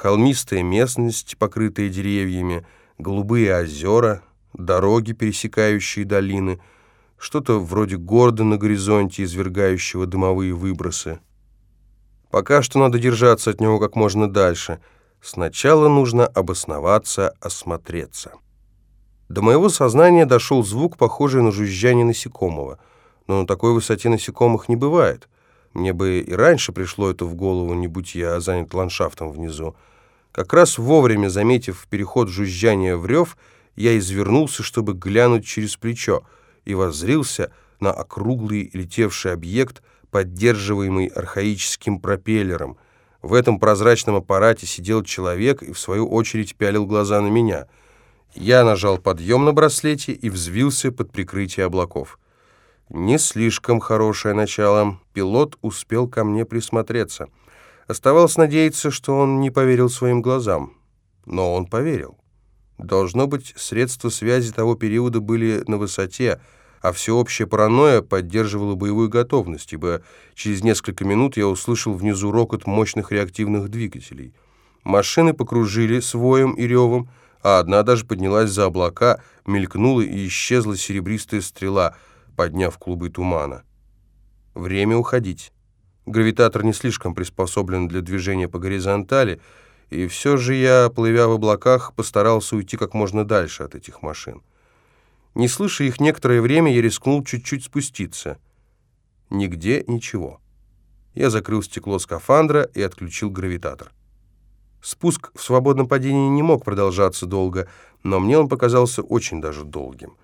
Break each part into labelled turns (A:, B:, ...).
A: холмистая местность, покрытая деревьями, голубые озера, дороги, пересекающие долины, что-то вроде города на горизонте, извергающего дымовые выбросы. Пока что надо держаться от него как можно дальше. Сначала нужно обосноваться, осмотреться. До моего сознания дошел звук, похожий на жужжание насекомого. Но на такой высоте насекомых не бывает. Мне бы и раньше пришло это в голову, не будь я занят ландшафтом внизу. Как раз вовремя, заметив переход жужжания в рев, я извернулся, чтобы глянуть через плечо, и воззрился на округлый летевший объект, поддерживаемый архаическим пропеллером. В этом прозрачном аппарате сидел человек и, в свою очередь, пялил глаза на меня. Я нажал подъем на браслете и взвился под прикрытие облаков. Не слишком хорошее начало. Пилот успел ко мне присмотреться. Оставалось надеяться, что он не поверил своим глазам. Но он поверил. Должно быть, средства связи того периода были на высоте, а всеобщая паранойя поддерживала боевую готовность, ибо через несколько минут я услышал внизу рокот мощных реактивных двигателей. Машины покружили с и ревом, а одна даже поднялась за облака, мелькнула и исчезла серебристая стрела — подняв клубы тумана. Время уходить. Гравитатор не слишком приспособлен для движения по горизонтали, и все же я, плывя в облаках, постарался уйти как можно дальше от этих машин. Не слыша их некоторое время, я рискнул чуть-чуть спуститься. Нигде ничего. Я закрыл стекло скафандра и отключил гравитатор. Спуск в свободном падении не мог продолжаться долго, но мне он показался очень даже долгим.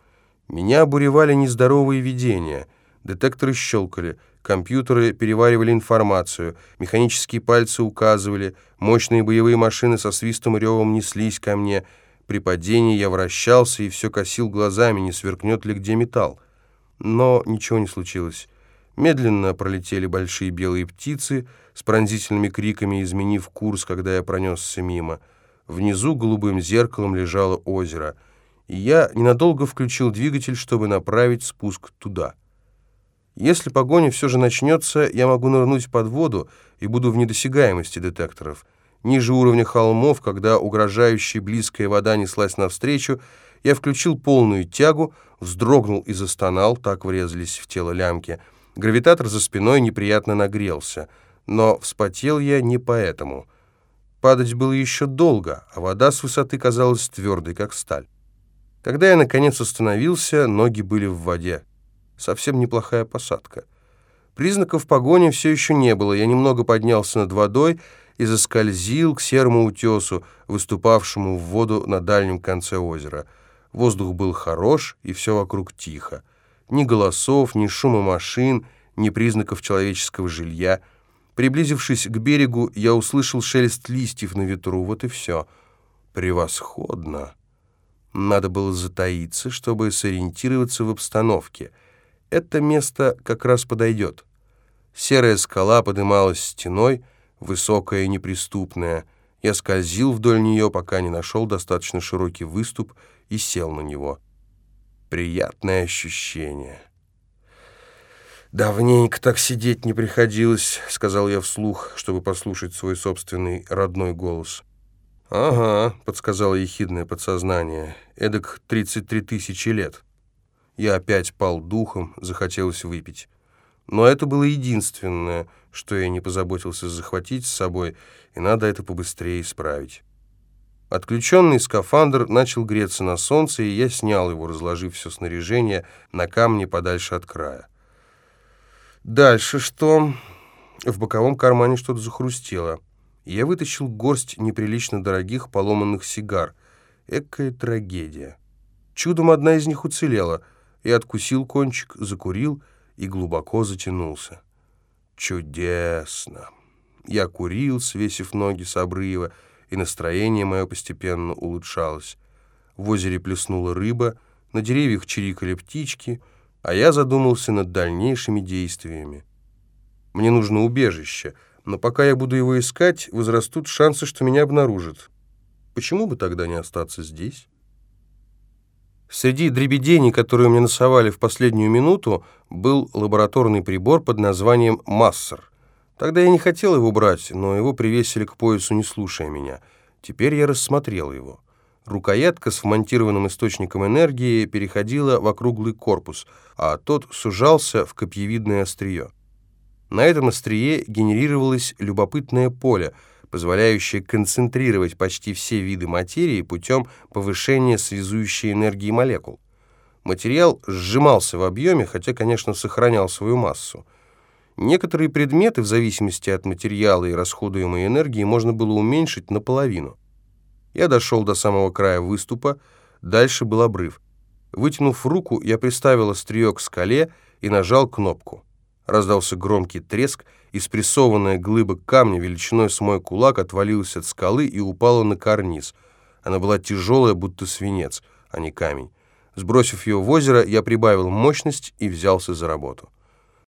A: Меня обуревали нездоровые видения. Детекторы щелкали, компьютеры переваривали информацию, механические пальцы указывали, мощные боевые машины со свистом и ревом неслись ко мне. При падении я вращался и все косил глазами, не сверкнет ли где металл. Но ничего не случилось. Медленно пролетели большие белые птицы с пронзительными криками, изменив курс, когда я пронесся мимо. Внизу голубым зеркалом лежало озеро — и я ненадолго включил двигатель, чтобы направить спуск туда. Если погоня все же начнется, я могу нырнуть под воду и буду в недосягаемости детекторов. Ниже уровня холмов, когда угрожающая близкая вода неслась навстречу, я включил полную тягу, вздрогнул и застонал, так врезались в тело лямки. Гравитатор за спиной неприятно нагрелся, но вспотел я не поэтому. Падать было еще долго, а вода с высоты казалась твердой, как сталь. Когда я, наконец, остановился, ноги были в воде. Совсем неплохая посадка. Признаков погони все еще не было. Я немного поднялся над водой и заскользил к серому утесу, выступавшему в воду на дальнем конце озера. Воздух был хорош, и все вокруг тихо. Ни голосов, ни шума машин, ни признаков человеческого жилья. Приблизившись к берегу, я услышал шелест листьев на ветру. Вот и все. Превосходно. Надо было затаиться, чтобы сориентироваться в обстановке. Это место как раз подойдет. Серая скала подымалась стеной, высокая и неприступная. Я скользил вдоль нее, пока не нашел достаточно широкий выступ и сел на него. Приятное ощущение. «Давненько так сидеть не приходилось», — сказал я вслух, чтобы послушать свой собственный родной голос. «Ага», — подсказало ехидное подсознание, — «эдак 33 тысячи лет». Я опять пал духом, захотелось выпить. Но это было единственное, что я не позаботился захватить с собой, и надо это побыстрее исправить. Отключенный скафандр начал греться на солнце, и я снял его, разложив все снаряжение на камне подальше от края. Дальше что? В боковом кармане что-то захрустело. Я вытащил горсть неприлично дорогих поломанных сигар. Экая трагедия. Чудом одна из них уцелела. Я откусил кончик, закурил и глубоко затянулся. Чудесно. Я курил, свесив ноги с обрыва, и настроение мое постепенно улучшалось. В озере плеснула рыба, на деревьях чирикали птички, а я задумался над дальнейшими действиями. Мне нужно убежище — но пока я буду его искать, возрастут шансы, что меня обнаружат. Почему бы тогда не остаться здесь? Среди дребедений, которые мне насовали в последнюю минуту, был лабораторный прибор под названием «Массер». Тогда я не хотел его брать, но его привесили к поясу, не слушая меня. Теперь я рассмотрел его. Рукоятка с вмонтированным источником энергии переходила в округлый корпус, а тот сужался в копьевидное острие. На этом острие генерировалось любопытное поле, позволяющее концентрировать почти все виды материи путем повышения связующей энергии молекул. Материал сжимался в объеме, хотя, конечно, сохранял свою массу. Некоторые предметы, в зависимости от материала и расходуемой энергии, можно было уменьшить наполовину. Я дошел до самого края выступа, дальше был обрыв. Вытянув руку, я приставил острие к скале и нажал кнопку. Раздался громкий треск, и спрессованная глыба камня величиной с мой кулак отвалилась от скалы и упала на карниз. Она была тяжелая, будто свинец, а не камень. Сбросив ее в озеро, я прибавил мощность и взялся за работу.